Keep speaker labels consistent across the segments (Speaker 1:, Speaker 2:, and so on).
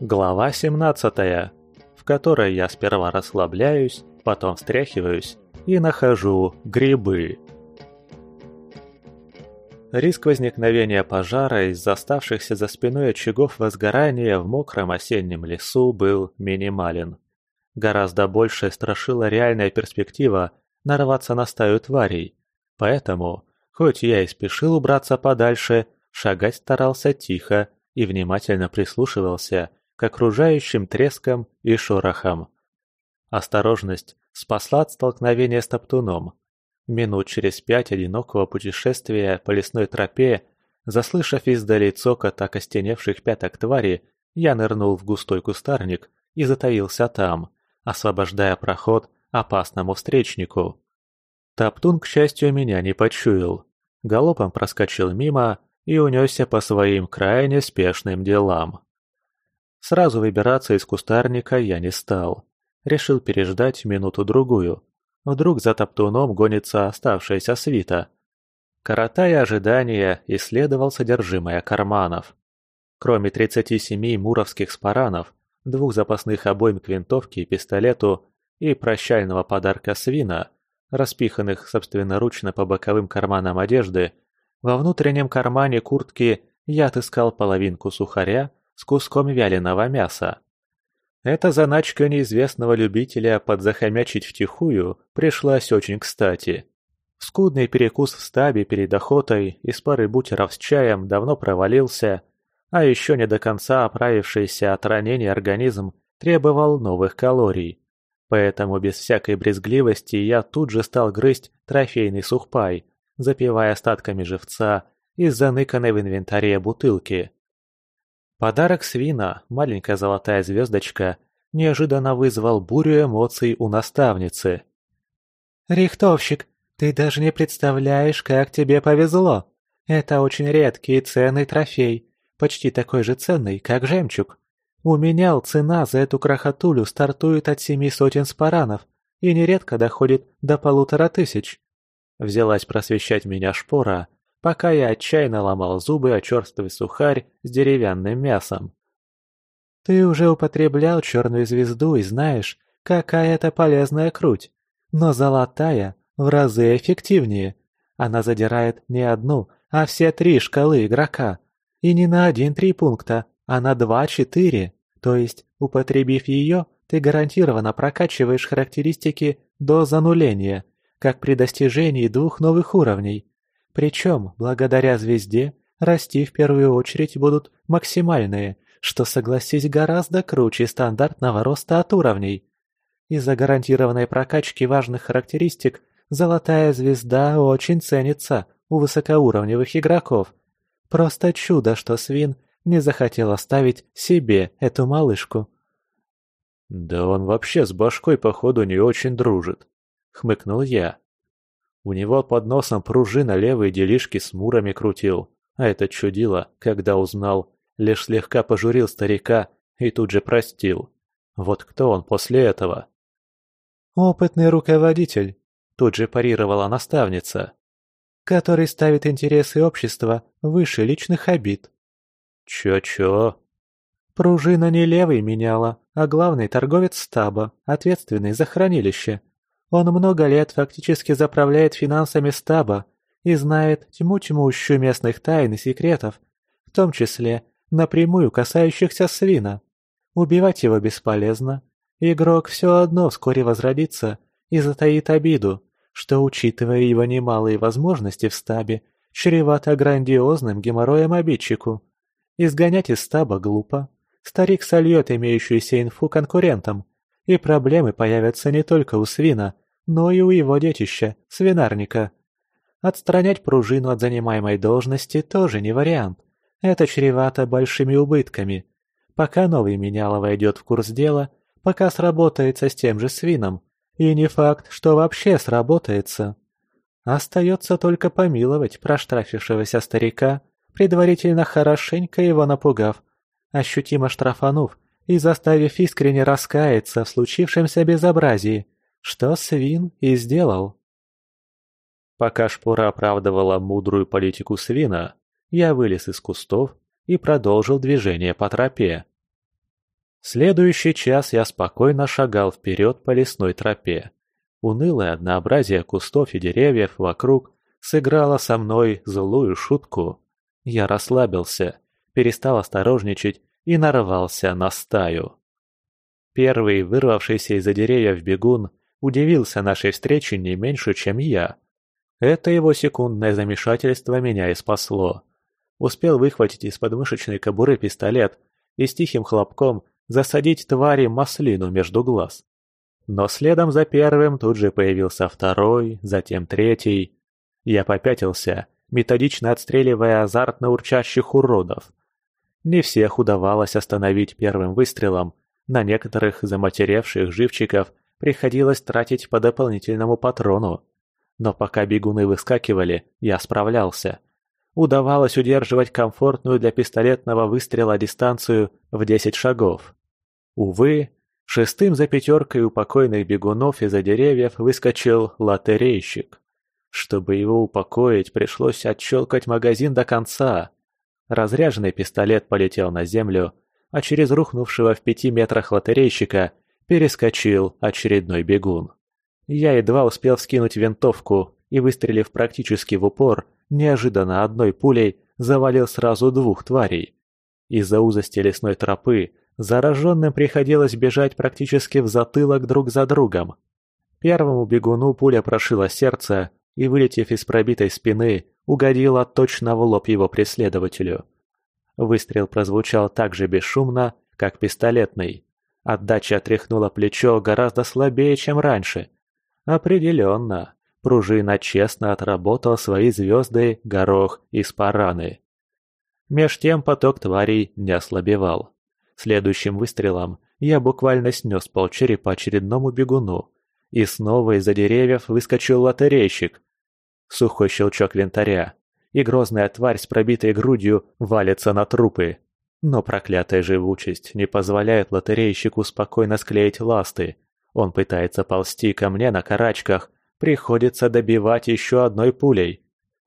Speaker 1: Глава 17, в которой я сперва расслабляюсь, потом встряхиваюсь и нахожу грибы. Риск возникновения пожара из оставшихся за спиной очагов возгорания в мокром осеннем лесу был минимален. Гораздо больше страшила реальная перспектива нарваться на стаю тварей, поэтому, хоть я и спешил убраться подальше, шагать старался тихо и внимательно прислушивался к окружающим трескам и шорохам. Осторожность спасла от столкновения с топтуном. Минут через пять одинокого путешествия по лесной тропе, заслышав издали цокот окостеневших пяток твари, я нырнул в густой кустарник и затаился там, освобождая проход опасному встречнику. Топтун, к счастью, меня не почуял. Галопом проскочил мимо и унесся по своим крайне спешным делам. Сразу выбираться из кустарника я не стал. Решил переждать минуту-другую. Вдруг за топтуном гонится оставшаяся свита. Коротая ожидания, исследовал содержимое карманов. Кроме 37 муровских спаранов, двух запасных обоим к винтовке и пистолету и прощального подарка свина, распиханных собственноручно по боковым карманам одежды, во внутреннем кармане куртки я отыскал половинку сухаря с куском вяленого мяса. Эта заначка неизвестного любителя подзахомячить втихую пришлась очень кстати. Скудный перекус в стабе перед охотой из пары бутеров с чаем давно провалился, а еще не до конца оправившийся от ранения организм требовал новых калорий. Поэтому без всякой брезгливости я тут же стал грызть трофейный сухпай, запивая остатками живца из заныканной в инвентаре бутылки. Подарок свина, маленькая золотая звездочка, неожиданно вызвал бурю эмоций у наставницы. «Рихтовщик, ты даже не представляешь, как тебе повезло. Это очень редкий и ценный трофей, почти такой же ценный, как жемчуг. У меня цена за эту крохотулю стартует от семи сотен спаранов и нередко доходит до полутора тысяч». Взялась просвещать меня шпора, пока я отчаянно ломал зубы о черствый сухарь с деревянным мясом. «Ты уже употреблял черную звезду и знаешь, какая это полезная круть, но золотая в разы эффективнее. Она задирает не одну, а все три шкалы игрока. И не на один-три пункта, а на два-четыре. То есть, употребив ее, ты гарантированно прокачиваешь характеристики до зануления, как при достижении двух новых уровней. Причем, благодаря звезде, расти в первую очередь будут максимальные, что, согласись, гораздо круче стандартного роста от уровней. Из-за гарантированной прокачки важных характеристик золотая звезда очень ценится у высокоуровневых игроков. Просто чудо, что Свин не захотел оставить себе эту малышку.
Speaker 2: «Да он вообще с башкой, походу, не очень дружит», — хмыкнул я. У него под носом пружина левые делишки с мурами крутил, а это чудило, когда узнал, лишь слегка пожурил старика и тут же простил. Вот кто он после этого?
Speaker 1: «Опытный руководитель», — тут же парировала наставница, «который ставит интересы общества выше личных обид».
Speaker 2: «Чё-чё?»
Speaker 1: Пружина не левый меняла, а главный торговец стаба, ответственный за хранилище. Он много лет фактически заправляет финансами стаба и знает тьму тьмущую местных тайн и секретов, в том числе напрямую касающихся свина. Убивать его бесполезно. Игрок все одно вскоре возродится и затаит обиду, что, учитывая его немалые возможности в стабе, чревато грандиозным геморроем обидчику. Изгонять из стаба глупо. Старик сольет имеющуюся инфу конкурентам, и проблемы появятся не только у свина, но и у его детища, свинарника. Отстранять пружину от занимаемой должности тоже не вариант. Это чревато большими убытками. Пока новый меняло войдет в курс дела, пока сработается с тем же свином, и не факт, что вообще сработается. Остается только помиловать проштрафившегося старика, предварительно хорошенько его напугав, ощутимо штрафанув и заставив искренне раскаяться в случившемся безобразии, что свин и сделал. Пока шпора оправдывала мудрую политику свина, я вылез из кустов и продолжил движение по тропе. Следующий час я спокойно шагал вперед по лесной тропе. Унылое однообразие кустов и деревьев вокруг сыграло со мной злую шутку. Я расслабился, перестал осторожничать и нарвался на стаю. Первый, вырвавшийся из-за деревьев бегун, удивился нашей встрече не меньше, чем я. Это его секундное замешательство меня и спасло. Успел выхватить из подмышечной кобуры пистолет и с тихим хлопком засадить твари маслину между глаз. Но следом за первым тут же появился второй, затем третий. Я попятился, методично отстреливая азартно урчащих уродов. Не всех удавалось остановить первым выстрелом, на некоторых заматеревших живчиков приходилось тратить по дополнительному патрону. Но пока бегуны выскакивали, я справлялся. Удавалось удерживать комфортную для пистолетного выстрела дистанцию в 10 шагов. Увы, шестым за пятеркой у покойных бегунов из-за деревьев выскочил лотерейщик. Чтобы его упокоить, пришлось отщелкать магазин до конца. Разряженный пистолет полетел на землю, а через рухнувшего в пяти метрах лотерейщика перескочил очередной бегун. Я едва успел вскинуть винтовку и, выстрелив практически в упор, неожиданно одной пулей завалил сразу двух тварей. Из-за узости лесной тропы зараженным приходилось бежать практически в затылок друг за другом. Первому бегуну пуля прошила сердце и, вылетев из пробитой спины, угодила точно в лоб его преследователю. Выстрел прозвучал так же бесшумно, как пистолетный. Отдача отряхнула плечо гораздо слабее, чем раньше. Определенно, пружина честно отработал свои звезды, горох и спараны. Меж тем поток тварей не ослабевал. Следующим выстрелом я буквально снес полчерепа очередному бегуну. И снова из-за деревьев выскочил лотерейщик. Сухой щелчок винтаря и грозная тварь с пробитой грудью валится на трупы. Но проклятая живучесть не позволяет лотерейщику спокойно склеить ласты. Он пытается ползти ко мне на карачках, приходится добивать еще одной пулей.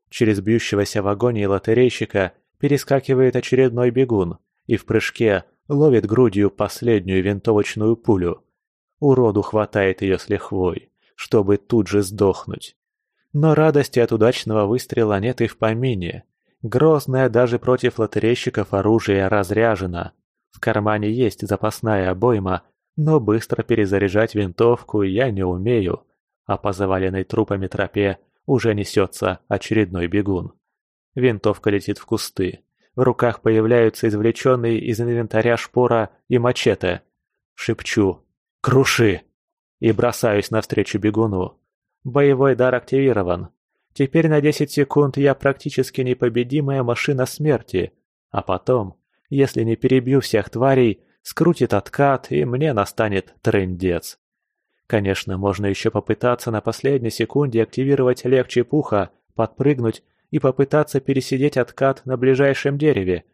Speaker 1: Через бьющегося в агонии лотерейщика перескакивает очередной бегун и в прыжке ловит грудью последнюю винтовочную пулю. Уроду хватает ее с лихвой, чтобы тут же сдохнуть. Но радости от удачного выстрела нет и в помине. Грозное даже против лотерейщиков оружие разряжено. В кармане есть запасная обойма, но быстро перезаряжать винтовку я не умею. А по заваленной трупами тропе уже несется очередной бегун. Винтовка летит в кусты. В руках появляются извлеченные из инвентаря шпора и мачете. Шепчу «Круши!» и бросаюсь навстречу бегуну. Боевой дар активирован. Теперь на 10 секунд я практически непобедимая машина смерти. А потом, если не перебью всех тварей, скрутит откат, и мне настанет трындец. Конечно, можно еще попытаться на последней секунде активировать легче пуха, подпрыгнуть и попытаться пересидеть откат на ближайшем дереве.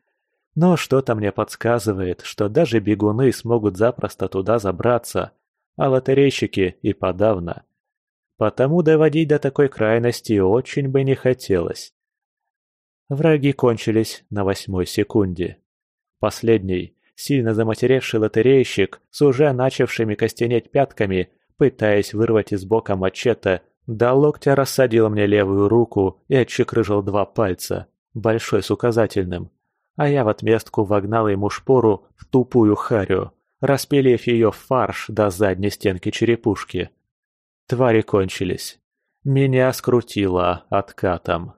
Speaker 1: Но что-то мне подсказывает, что даже бегуны смогут запросто туда забраться, а лотерейщики и подавно. Потому доводить до такой крайности очень бы не хотелось. Враги кончились на восьмой секунде. Последний, сильно заматеревший лотерейщик с уже начавшими костенеть пятками, пытаясь вырвать из бока мачете, до локтя рассадил мне левую руку и отчекрыжил два пальца, большой с указательным. А я в отместку вогнал ему шпору в тупую харю, распилив ее в фарш до задней стенки черепушки. Твари кончились. Меня скрутило откатом.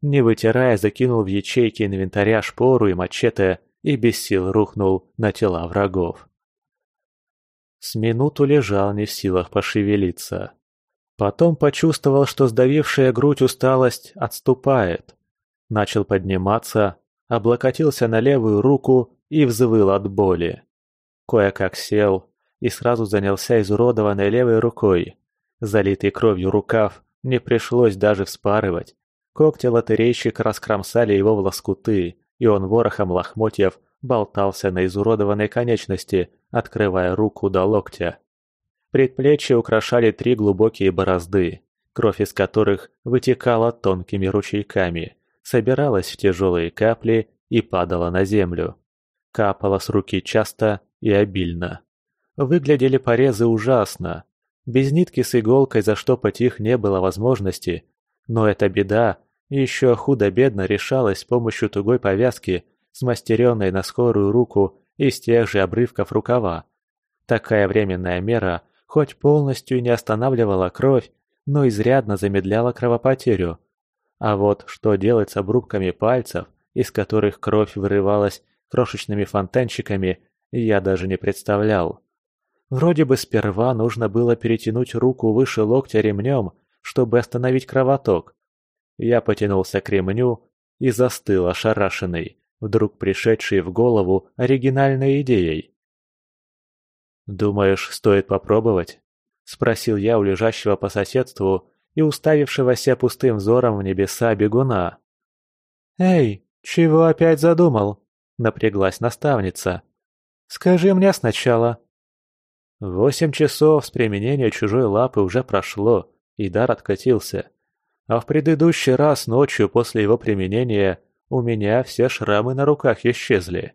Speaker 1: Не вытирая, закинул в ячейки инвентаря шпору и мачете и без сил рухнул на тела врагов. С минуту лежал не в силах пошевелиться. Потом почувствовал, что сдавившая грудь усталость отступает. Начал подниматься, облокотился на левую руку и взвыл от боли. Кое-как сел и сразу занялся изуродованной левой рукой. Залитый кровью рукав не пришлось даже вспарывать. Когти лотерейщика раскромсали его в лоскуты, и он ворохом лохмотьев болтался на изуродованной конечности, открывая руку до локтя. Предплечья украшали три глубокие борозды, кровь из которых вытекала тонкими ручейками, собиралась в тяжелые капли и падала на землю. Капала с руки часто и обильно. Выглядели порезы ужасно. Без нитки с иголкой заштопать их не было возможности, но эта беда еще худо-бедно решалась с помощью тугой повязки, смастеренной на скорую руку из тех же обрывков рукава. Такая временная мера хоть полностью и не останавливала кровь, но изрядно замедляла кровопотерю. А вот что делать с обрубками пальцев, из которых кровь вырывалась крошечными фонтанчиками, я даже не представлял. Вроде бы сперва нужно было перетянуть руку выше локтя ремнем, чтобы остановить кровоток. Я потянулся к ремню и застыл ошарашенный, вдруг пришедший в голову оригинальной идеей. «Думаешь, стоит попробовать?» – спросил я у лежащего по соседству и уставившегося пустым взором в небеса бегуна. «Эй, чего опять задумал?» – напряглась наставница. «Скажи мне сначала». Восемь часов с применения чужой лапы уже прошло, и дар откатился. А в предыдущий раз ночью после его применения у меня все шрамы на руках исчезли.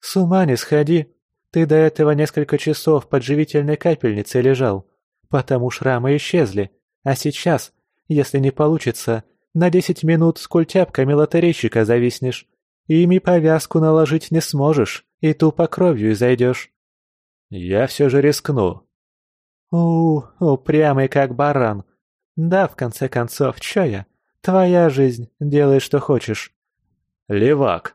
Speaker 1: «С ума не сходи! Ты до этого несколько часов под живительной капельницей лежал, потому шрамы исчезли, а сейчас, если не получится, на десять минут с культяпками лотерейщика зависнешь. Ими повязку наложить не сможешь, и тупо кровью зайдешь. Я все же рискну. У, упрямый как баран. Да, в конце концов, чё я? Твоя жизнь, делай что хочешь. Левак.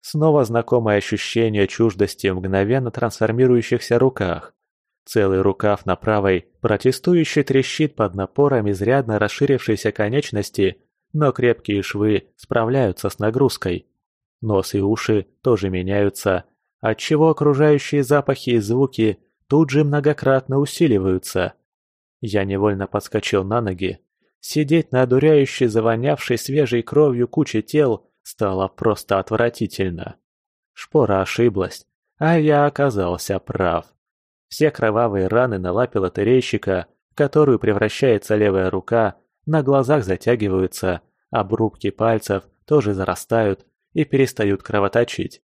Speaker 1: Снова знакомое ощущение чуждости в мгновенно трансформирующихся руках. Целый рукав на правой протестующий трещит под напором изрядно расширившейся конечности, но крепкие швы справляются с нагрузкой. Нос и уши тоже меняются, отчего окружающие запахи и звуки тут же многократно усиливаются. Я невольно подскочил на ноги. Сидеть на одуряющей, завонявшей свежей кровью куче тел стало просто отвратительно. Шпора ошиблась, а я оказался прав. Все кровавые раны на лапе лотерейщика, в которую превращается левая рука, на глазах затягиваются, обрубки пальцев тоже зарастают и перестают кровоточить.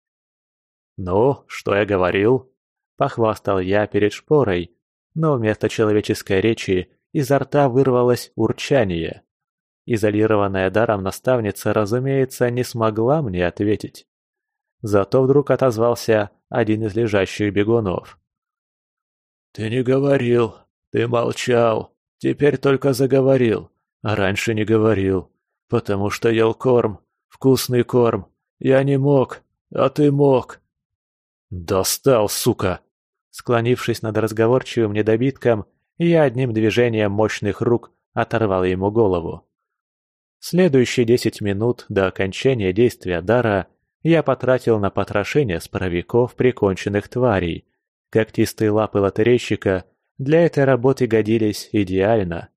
Speaker 1: «Ну, что я говорил?» – похвастал я перед шпорой, но вместо человеческой речи изо рта вырвалось урчание. Изолированная даром наставница, разумеется, не смогла мне ответить. Зато вдруг отозвался один из лежащих бегунов. «Ты не говорил, ты молчал, теперь только заговорил, а раньше не говорил, потому что ел корм, вкусный корм, я не мог, а ты мог». «Достал, сука!» Склонившись над разговорчивым недобитком, я одним движением мощных рук оторвал ему голову. Следующие десять минут до окончания действия дара я потратил на потрошение споровиков приконченных тварей, Когтистые лапы лотерейщика для этой работы годились идеально.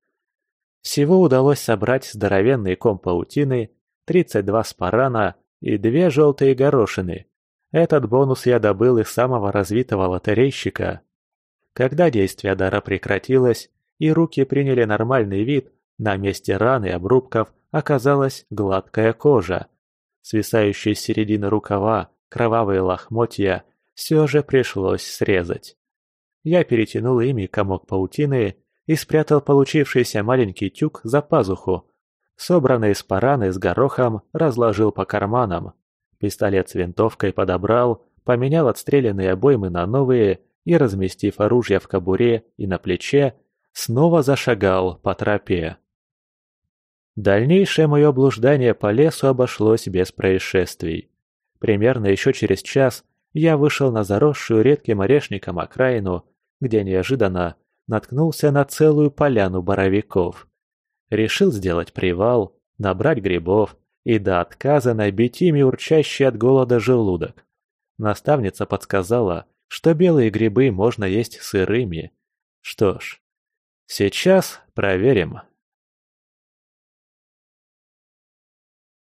Speaker 1: Всего удалось собрать здоровенный ком паутины, 32 спарана и две желтые горошины. Этот бонус я добыл из самого развитого лотерейщика. Когда действие дара прекратилось и руки приняли нормальный вид, на месте раны и обрубков оказалась гладкая кожа. Свисающие с середины рукава кровавые лохмотья все же пришлось срезать. Я перетянул ими комок паутины и спрятал получившийся маленький тюк за пазуху. Собранные спараны с горохом разложил по карманам. Пистолет с винтовкой подобрал, поменял отстрелянные обоймы на новые и, разместив оружие в кобуре и на плече, снова зашагал по тропе. Дальнейшее мое блуждание по лесу обошлось без происшествий. Примерно еще через час я вышел на заросшую редким орешником окраину, где неожиданно наткнулся на целую поляну боровиков. Решил сделать привал, набрать грибов и до отказа набить ими урчащий от голода желудок. Наставница подсказала, что белые грибы можно есть сырыми. Что ж, сейчас проверим.